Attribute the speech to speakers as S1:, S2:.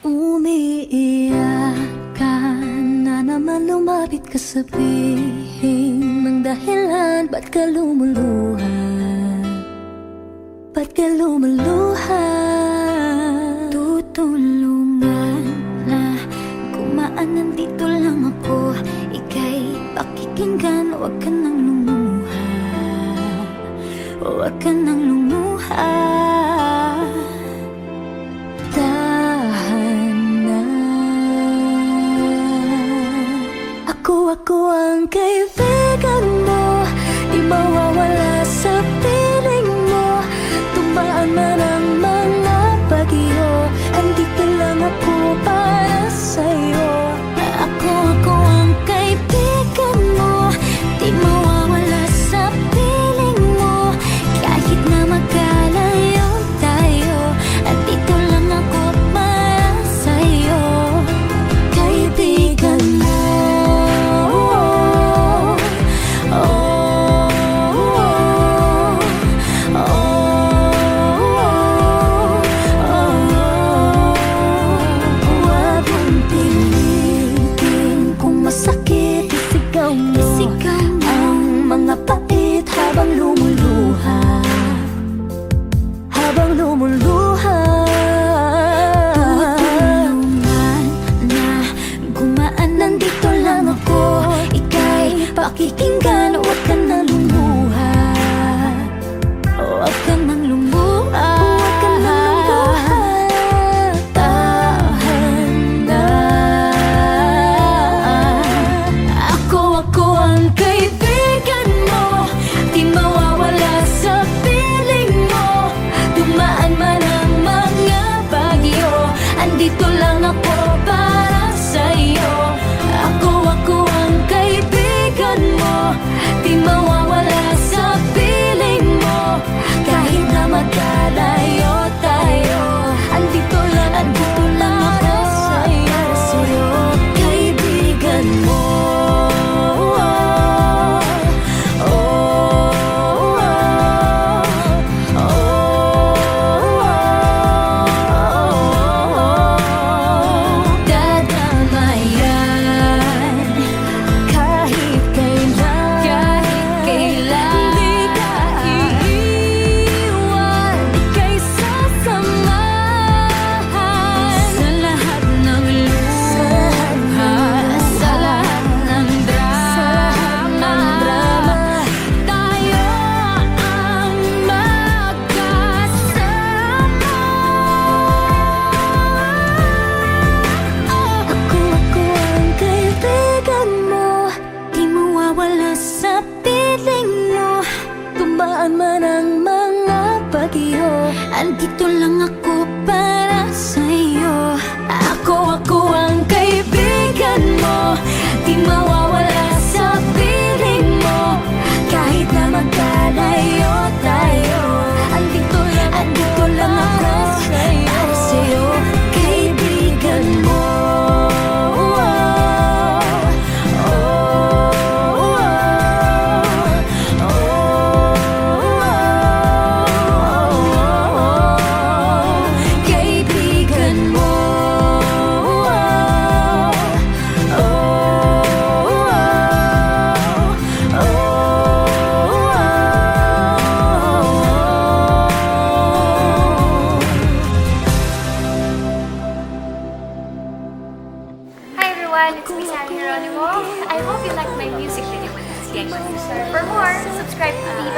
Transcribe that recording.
S1: Umiiyak ka na naman lumapit ka sabihin Ng dahilan. Ba't ka lumuluha? Ba't ka lumuluha? Tutulungan na Kumaan nandito lang ako. Ika'y pakikinggan Huwag ka nang lumuha. Huwag ka nang lumuha. 你们 Andito lang ako para sa'yo. Ako, ako ang kaibigan mo. Di mawawala
S2: everyone, it's me, Sarah Geronimo. I hope you liked my music video with this. For more, subscribe to
S1: me